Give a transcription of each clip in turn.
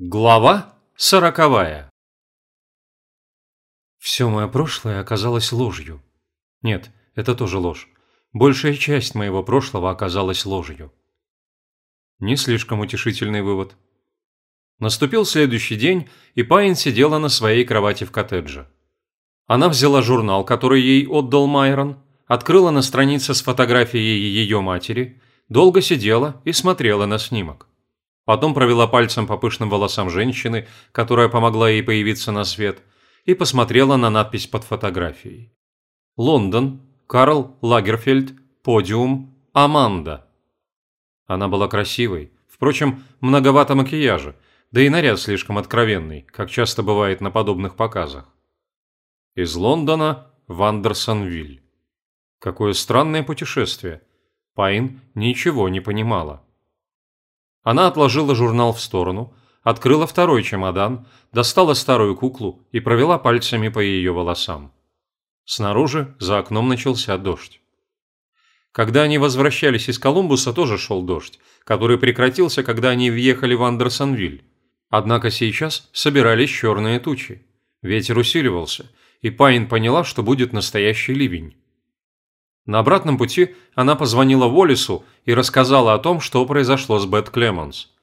Глава сороковая Все мое прошлое оказалось ложью. Нет, это тоже ложь. Большая часть моего прошлого оказалась ложью. Не слишком утешительный вывод. Наступил следующий день, и Пайн сидела на своей кровати в коттедже. Она взяла журнал, который ей отдал Майрон, открыла на странице с фотографией ее матери, долго сидела и смотрела на снимок. Потом провела пальцем по пышным волосам женщины, которая помогла ей появиться на свет, и посмотрела на надпись под фотографией. Лондон, Карл Лагерфельд, подиум, Аманда. Она была красивой, впрочем, многовато макияжа, да и наряд слишком откровенный, как часто бывает на подобных показах. Из Лондона в Андерсонвиль. Какое странное путешествие. Пайн ничего не понимала. Она отложила журнал в сторону, открыла второй чемодан, достала старую куклу и провела пальцами по ее волосам. Снаружи за окном начался дождь. Когда они возвращались из Колумбуса, тоже шел дождь, который прекратился, когда они въехали в Андерсонвиль. Однако сейчас собирались черные тучи. Ветер усиливался, и Пайн поняла, что будет настоящий ливень. На обратном пути она позвонила Уоллесу и рассказала о том, что произошло с Бет Клемонс.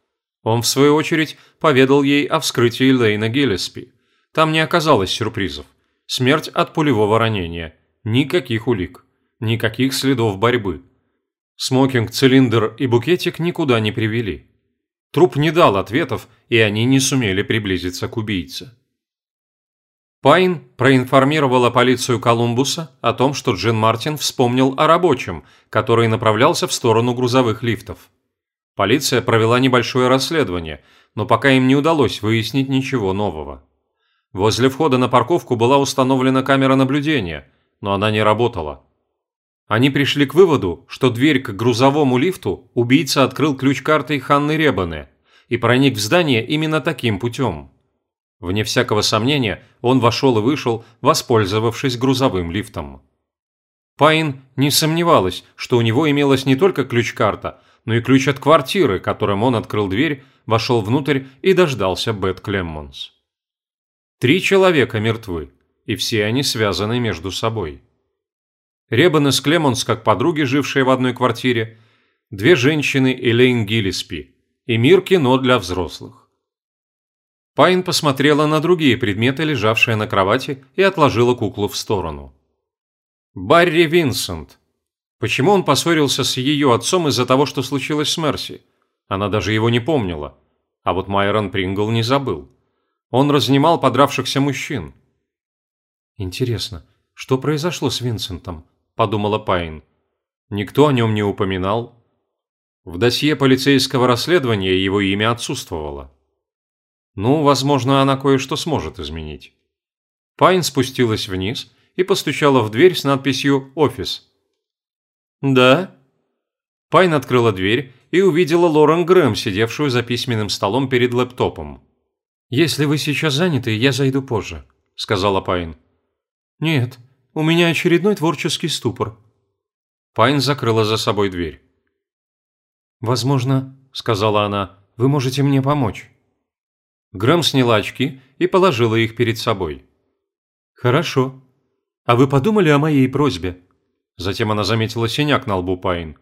Он, в свою очередь, поведал ей о вскрытии Лейна Гиллеспи. Там не оказалось сюрпризов. Смерть от пулевого ранения. Никаких улик. Никаких следов борьбы. Смокинг, цилиндр и букетик никуда не привели. Труп не дал ответов, и они не сумели приблизиться к убийце. Пайн проинформировала полицию Колумбуса о том, что Джин Мартин вспомнил о рабочем, который направлялся в сторону грузовых лифтов. Полиция провела небольшое расследование, но пока им не удалось выяснить ничего нового. Возле входа на парковку была установлена камера наблюдения, но она не работала. Они пришли к выводу, что дверь к грузовому лифту убийца открыл ключ-картой Ханны Ребаны и проник в здание именно таким путем. Вне всякого сомнения, он вошел и вышел, воспользовавшись грузовым лифтом. Пайн не сомневалась, что у него имелась не только ключ-карта, но и ключ от квартиры, которым он открыл дверь, вошел внутрь и дождался Бет Клеммонс. Три человека мертвы, и все они связаны между собой. Ребан с Клемонс как подруги, жившие в одной квартире, две женщины Элейн Гиллиспи и мир кино для взрослых. Пайн посмотрела на другие предметы, лежавшие на кровати, и отложила куклу в сторону. Барри Винсент. Почему он поссорился с ее отцом из-за того, что случилось с Мерси? Она даже его не помнила. А вот Майрон Прингл не забыл. Он разнимал подравшихся мужчин. «Интересно, что произошло с Винсентом?» – подумала Пайн. Никто о нем не упоминал. В досье полицейского расследования его имя отсутствовало. Ну, возможно, она кое-что сможет изменить. Пайн спустилась вниз и постучала в дверь с надписью «Офис». «Да?» Пайн открыла дверь и увидела Лорен Грэм, сидевшую за письменным столом перед лэптопом. «Если вы сейчас заняты, я зайду позже», – сказала Пайн. «Нет, у меня очередной творческий ступор». Пайн закрыла за собой дверь. «Возможно, – сказала она, – вы можете мне помочь». Грэм сняла очки и положила их перед собой. «Хорошо. А вы подумали о моей просьбе?» Затем она заметила синяк на лбу Пайн.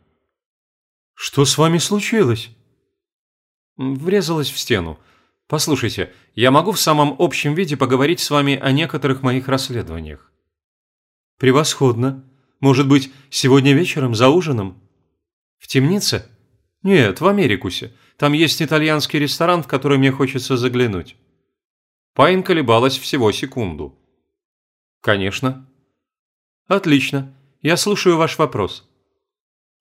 «Что с вами случилось?» Врезалась в стену. «Послушайте, я могу в самом общем виде поговорить с вами о некоторых моих расследованиях». «Превосходно. Может быть, сегодня вечером за ужином?» «В темнице?» «Нет, в Америкусе. Там есть итальянский ресторан, в который мне хочется заглянуть». Пайн колебалась всего секунду. «Конечно». «Отлично. Я слушаю ваш вопрос».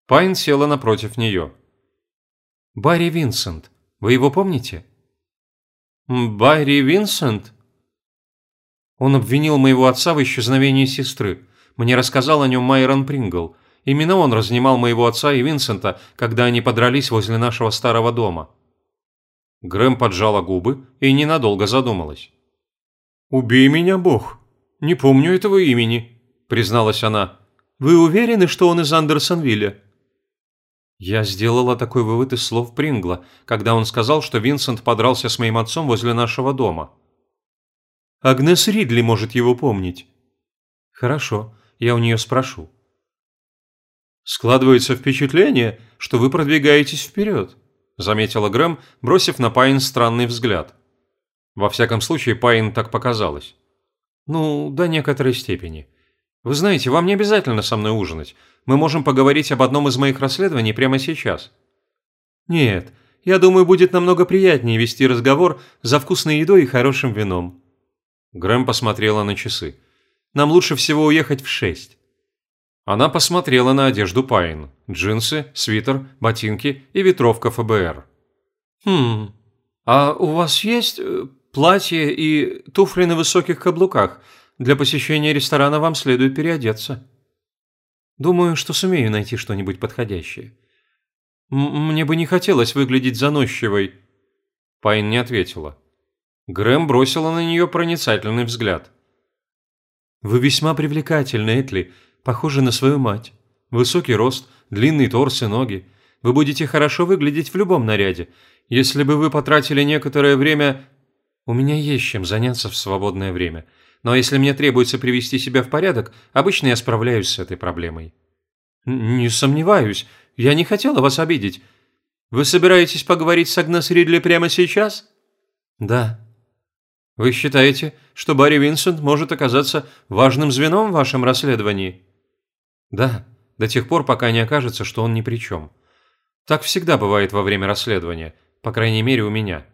Пайн села напротив нее. «Барри Винсент. Вы его помните?» «Барри Винсент?» Он обвинил моего отца в исчезновении сестры. Мне рассказал о нем Майрон Прингл. Именно он разнимал моего отца и Винсента, когда они подрались возле нашего старого дома». Грэм поджала губы и ненадолго задумалась. «Убей меня, Бог! Не помню этого имени», – призналась она. «Вы уверены, что он из Андерсонвилля?» Я сделала такой вывод из слов Прингла, когда он сказал, что Винсент подрался с моим отцом возле нашего дома. Агнес Ридли может его помнить. Хорошо, я у нее спрошу. Складывается впечатление, что вы продвигаетесь вперед, заметила Грэм, бросив на Пайн странный взгляд. Во всяком случае, Пайн так показалось. Ну, до некоторой степени. Вы знаете, вам не обязательно со мной ужинать. Мы можем поговорить об одном из моих расследований прямо сейчас. Нет, я думаю, будет намного приятнее вести разговор за вкусной едой и хорошим вином. Грэм посмотрела на часы. Нам лучше всего уехать в шесть. Она посмотрела на одежду Пайн. Джинсы, свитер, ботинки и ветровка ФБР. «Хм, а у вас есть э, платье и туфли на высоких каблуках?» Для посещения ресторана вам следует переодеться. Думаю, что сумею найти что-нибудь подходящее. М мне бы не хотелось выглядеть заносчивой. Пайн не ответила. Грэм бросила на нее проницательный взгляд. Вы весьма привлекательны, Этли, похожи на свою мать. Высокий рост, длинный торс и ноги. Вы будете хорошо выглядеть в любом наряде. Если бы вы потратили некоторое время... У меня есть чем заняться в свободное время – но если мне требуется привести себя в порядок, обычно я справляюсь с этой проблемой. Не сомневаюсь, я не хотела вас обидеть. Вы собираетесь поговорить с Агнес Ридли прямо сейчас? Да. Вы считаете, что Барри Винсент может оказаться важным звеном в вашем расследовании? Да, до тех пор, пока не окажется, что он ни при чем. Так всегда бывает во время расследования, по крайней мере у меня.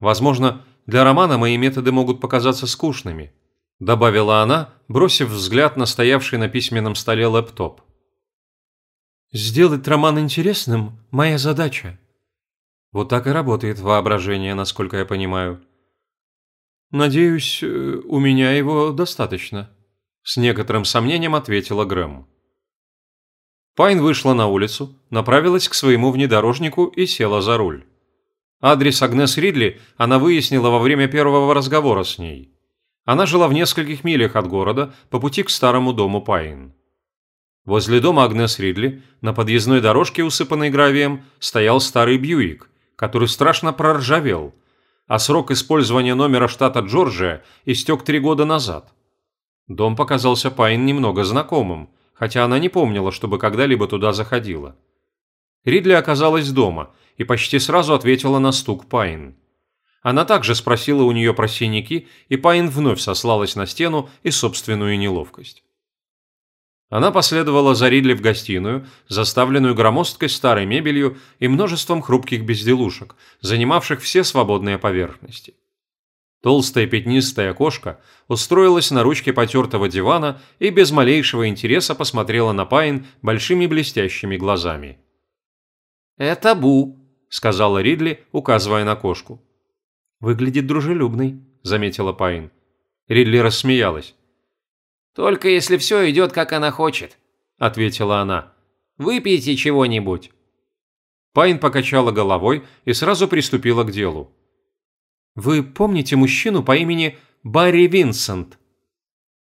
Возможно, для романа мои методы могут показаться скучными, добавила она, бросив взгляд на стоявший на письменном столе лэптоп. «Сделать роман интересным – моя задача». Вот так и работает воображение, насколько я понимаю. «Надеюсь, э, у меня его достаточно», – с некоторым сомнением ответила Грэм. Пайн вышла на улицу, направилась к своему внедорожнику и села за руль. Адрес Агнес Ридли она выяснила во время первого разговора с ней. Она жила в нескольких милях от города по пути к старому дому Пайн. Возле дома Агнес Ридли на подъездной дорожке, усыпанной гравием, стоял старый Бьюик, который страшно проржавел, а срок использования номера штата Джорджия истек три года назад. Дом показался Пайн немного знакомым, хотя она не помнила, чтобы когда-либо туда заходила. Ридли оказалась дома и почти сразу ответила на стук Пайн. Она также спросила у нее про синяки, и Пайн вновь сослалась на стену и собственную неловкость. Она последовала за Ридли в гостиную, заставленную громоздкой старой мебелью и множеством хрупких безделушек, занимавших все свободные поверхности. Толстая пятнистая кошка устроилась на ручке потертого дивана и без малейшего интереса посмотрела на Пайн большими блестящими глазами. «Это Бу», — сказала Ридли, указывая на кошку. «Выглядит дружелюбный», – заметила Пайн. Ридли рассмеялась. «Только если все идет, как она хочет», – ответила она. «Выпейте чего-нибудь». Пайн покачала головой и сразу приступила к делу. «Вы помните мужчину по имени Барри Винсент?»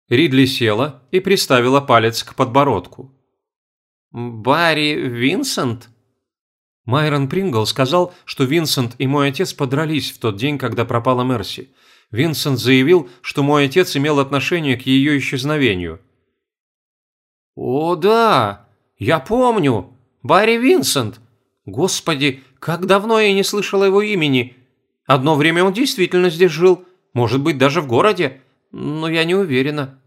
Ридли села и приставила палец к подбородку. «Барри Винсент?» Майрон Прингл сказал, что Винсент и мой отец подрались в тот день, когда пропала Мерси. Винсент заявил, что мой отец имел отношение к ее исчезновению. «О, да! Я помню! Барри Винсент! Господи, как давно я не слышала его имени! Одно время он действительно здесь жил, может быть, даже в городе, но я не уверена».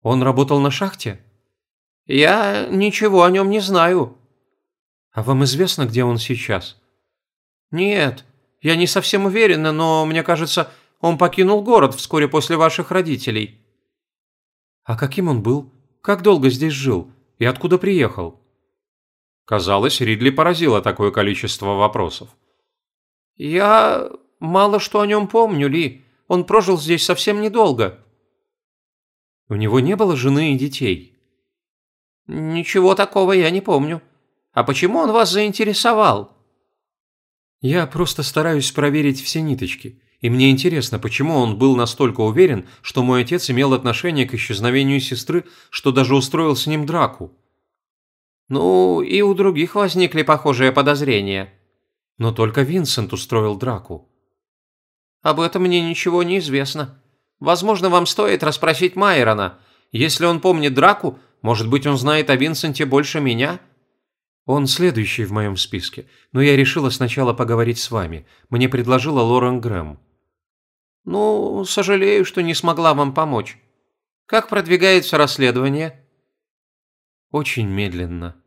«Он работал на шахте?» «Я ничего о нем не знаю», «А вам известно, где он сейчас?» «Нет, я не совсем уверена, но мне кажется, он покинул город вскоре после ваших родителей». «А каким он был? Как долго здесь жил? И откуда приехал?» Казалось, Ридли поразило такое количество вопросов. «Я мало что о нем помню, Ли. Он прожил здесь совсем недолго». «У него не было жены и детей?» «Ничего такого я не помню. А почему он вас заинтересовал?» «Я просто стараюсь проверить все ниточки, и мне интересно, почему он был настолько уверен, что мой отец имел отношение к исчезновению сестры, что даже устроил с ним драку». Ну, и у других возникли похожие подозрения. Но только Винсент устроил драку. Об этом мне ничего не известно. Возможно, вам стоит расспросить Майрона. Если он помнит драку, может быть, он знает о Винсенте больше меня? Он следующий в моем списке, но я решила сначала поговорить с вами. Мне предложила Лорен Грэм. Ну, сожалею, что не смогла вам помочь. Как продвигается расследование? Очень медленно.